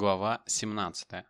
Глава 17.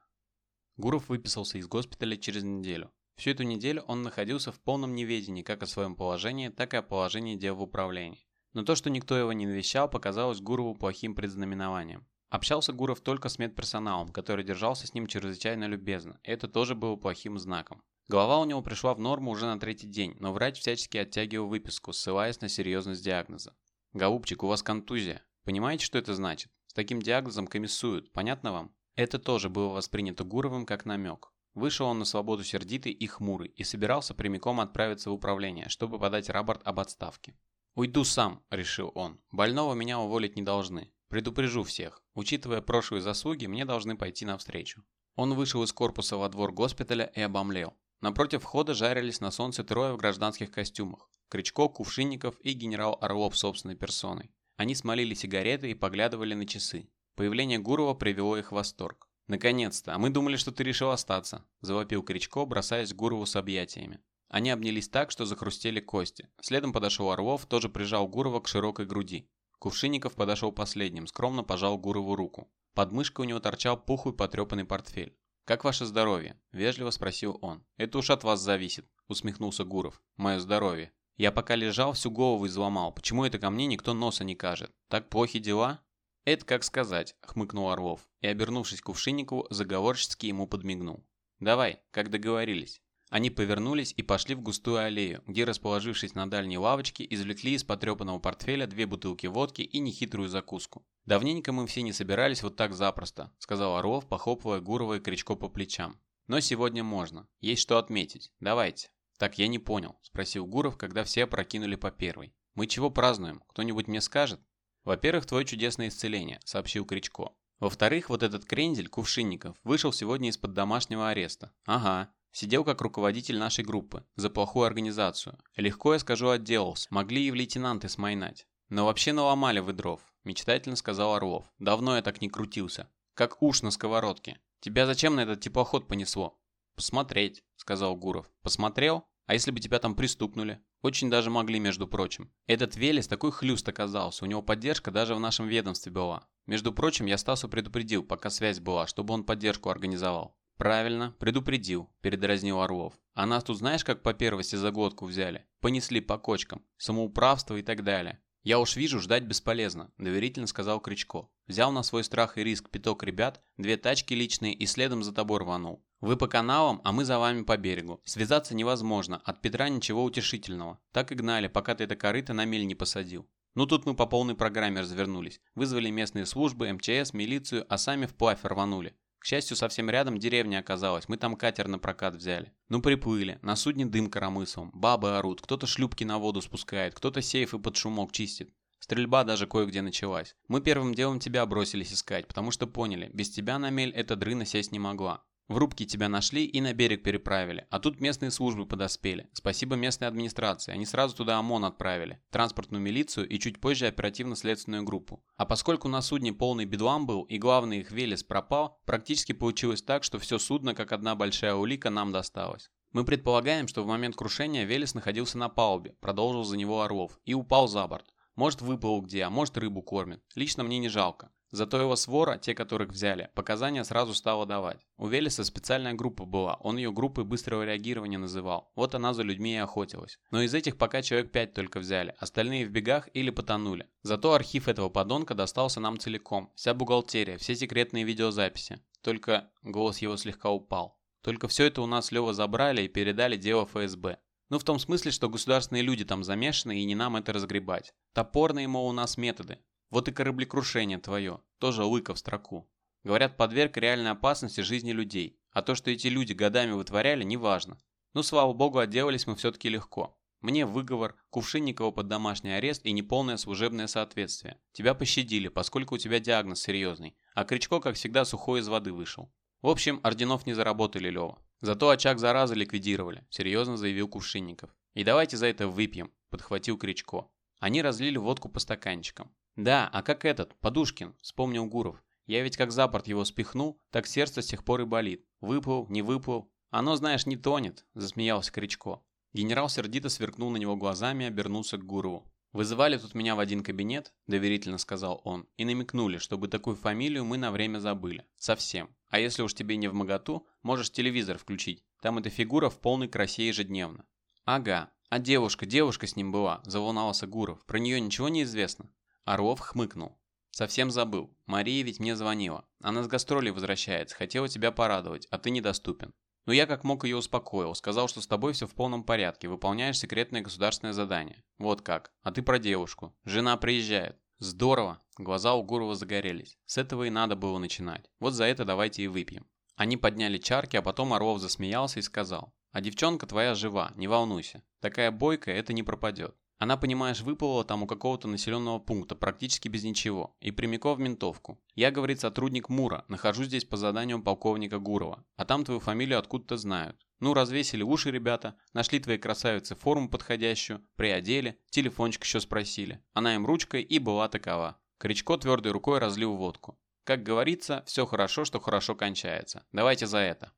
Гуров выписался из госпиталя через неделю. Всю эту неделю он находился в полном неведении как о своем положении, так и о положении дел в управлении. Но то, что никто его не навещал, показалось Гурову плохим предзнаменованием. Общался Гуров только с медперсоналом, который держался с ним чрезвычайно любезно, и это тоже было плохим знаком. Голова у него пришла в норму уже на третий день, но врач всячески оттягивал выписку, ссылаясь на серьезность диагноза. «Голубчик, у вас контузия. Понимаете, что это значит? Таким диагнозом комиссуют, понятно вам? Это тоже было воспринято Гуровым как намек. Вышел он на свободу сердитый и хмурый и собирался прямиком отправиться в управление, чтобы подать рапорт об отставке. «Уйду сам», – решил он. «Больного меня уволить не должны. Предупрежу всех. Учитывая прошлые заслуги, мне должны пойти навстречу». Он вышел из корпуса во двор госпиталя и обомлел. Напротив входа жарились на солнце трое в гражданских костюмах. Кричко, Кувшинников и генерал Орлов собственной персоной. Они смолили сигареты и поглядывали на часы. Появление Гурова привело их в восторг. «Наконец-то! А мы думали, что ты решил остаться!» – завопил Кричко, бросаясь к Гурову с объятиями. Они обнялись так, что захрустели кости. Следом подошел Орлов, тоже прижал Гурова к широкой груди. Кувшинников подошел последним, скромно пожал Гурову руку. Под мышкой у него торчал пухлый потрепанный портфель. «Как ваше здоровье?» – вежливо спросил он. «Это уж от вас зависит», – усмехнулся Гуров. «Мое здоровье. Я пока лежал, всю голову изломал. Почему это ко мне никто носа не кажет? Так плохи дела? Это как сказать, хмыкнул Орлов и, обернувшись к Кувшинникову, заговорчески ему подмигнул. Давай, как договорились. Они повернулись и пошли в густую аллею, где, расположившись на дальней лавочке, извлекли из потрепанного портфеля две бутылки водки и нехитрую закуску. «Давненько мы все не собирались вот так запросто», — сказал Орлов, похлопывая Гурова и Кричко по плечам. «Но сегодня можно. Есть что отметить. Давайте». «Так я не понял», – спросил Гуров, когда все опрокинули по первой. «Мы чего празднуем? Кто-нибудь мне скажет?» «Во-первых, твое чудесное исцеление», – сообщил Кричко. «Во-вторых, вот этот крендель, Кувшинников, вышел сегодня из-под домашнего ареста. Ага, Сидел как руководитель нашей группы, за плохую организацию. Легко, я скажу, отделался. Могли и в лейтенанты смайнать. Но вообще наломали вы дров, мечтательно сказал Орлов. Давно я так не крутился. Как уж на сковородке. Тебя зачем на этот теплоход понесло? «Посмотреть», — сказал Гуров. «Посмотрел? А если бы тебя там пристукнули?» Очень даже могли, между прочим. Этот Велес такой хлюст оказался, у него поддержка даже в нашем ведомстве была. Между прочим, я Стасу предупредил, пока связь была, чтобы он поддержку организовал. «Правильно, предупредил», – передразнил Орлов. «А нас тут знаешь, как по первости за глотку взяли? Понесли по кочкам, самоуправство и так далее. «Я уж вижу, ждать бесполезно», – доверительно сказал Кричко. Взял на свой страх и риск пяток ребят, две тачки личные и следом за тобой рванул. Вы по каналам, а мы за вами по берегу. Связаться невозможно, от Петра ничего утешительного. Так и гнали, пока ты это корыто на мель не посадил. Ну тут мы по полной программе развернулись. Вызвали местные службы, МЧС, милицию, а сами вплавь рванули. К счастью, совсем рядом деревня оказалась, мы там катер на прокат взяли. Ну приплыли, на судне дым коромыслом, бабы орут, кто-то шлюпки на воду спускает, кто-то сейфы под шумок чистит. Стрельба даже кое-где началась. Мы первым делом тебя бросились искать, потому что поняли, без тебя на мель эта дрына сесть не могла. В рубке тебя нашли и на берег переправили, а тут местные службы подоспели. Спасибо местной администрации, они сразу туда ОМОН отправили, транспортную милицию и чуть позже оперативно-следственную группу. А поскольку на судне полный бедлам был и главный их Велес пропал, практически получилось так, что все судно, как одна большая улика, нам досталось. Мы предполагаем, что в момент крушения Велес находился на палубе, продолжил за него Орлов, и упал за борт. Может выплыл где, а может рыбу кормит. Лично мне не жалко. Зато его свора, те, которых взяли, показания сразу стало давать. У Велеса специальная группа была, он ее группой быстрого реагирования называл. Вот она за людьми и охотилась. Но из этих пока человек 5 только взяли, остальные в бегах или потонули. Зато архив этого подонка достался нам целиком. Вся бухгалтерия, все секретные видеозаписи. Только голос его слегка упал. Только все это у нас Лева забрали и передали дело ФСБ. Ну в том смысле, что государственные люди там замешаны и не нам это разгребать. Топорные, мол, у нас методы. Вот и кораблекрушение твое, тоже лыка в строку. Говорят, подверг реальной опасности жизни людей, а то, что эти люди годами вытворяли, неважно. Ну, слава богу, отделались мы все-таки легко. Мне выговор, Кувшинникова под домашний арест и неполное служебное соответствие. Тебя пощадили, поскольку у тебя диагноз серьезный, а Кричко, как всегда, сухой из воды вышел. В общем, орденов не заработали, Лева. Зато очаг заразы ликвидировали, серьезно заявил Кувшинников. И давайте за это выпьем, подхватил Кричко. Они разлили водку по стаканчикам. «Да, а как этот, Подушкин?» – вспомнил Гуров. «Я ведь как за его спихнул, так сердце с тех пор и болит. Выплыл, не выплыл. Оно, знаешь, не тонет», – засмеялся Кричко. Генерал сердито сверкнул на него глазами и обернулся к Гурову. «Вызывали тут меня в один кабинет», – доверительно сказал он, – «и намекнули, чтобы такую фамилию мы на время забыли. Совсем. А если уж тебе не в моготу, можешь телевизор включить. Там эта фигура в полной красе ежедневно». «Ага. А девушка, девушка с ним была», – заволновался Гуров. «Про нее ничего не известно?» Орлов хмыкнул. «Совсем забыл. Мария ведь мне звонила. Она с гастролей возвращается, хотела тебя порадовать, а ты недоступен. Но я как мог ее успокоил, сказал, что с тобой все в полном порядке, выполняешь секретное государственное задание. Вот как. А ты про девушку. Жена приезжает. Здорово. Глаза у Гурова загорелись. С этого и надо было начинать. Вот за это давайте и выпьем. Они подняли чарки, а потом Орлов засмеялся и сказал. А девчонка твоя жива, не волнуйся. Такая бойкая, это не пропадет. Она, понимаешь, выплыла там у какого-то населенного пункта, практически без ничего, и прямиком в ментовку. Я, говорит, сотрудник МУРа, нахожусь здесь по заданию полковника Гурова, а там твою фамилию откуда-то знают. Ну, развесили уши ребята, нашли твоей красавице форму подходящую, приодели, телефончик еще спросили. Она им ручкой и была такова. Кричко твердой рукой разлил водку. Как говорится, все хорошо, что хорошо кончается. Давайте за это.